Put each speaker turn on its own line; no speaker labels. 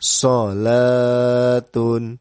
Salatun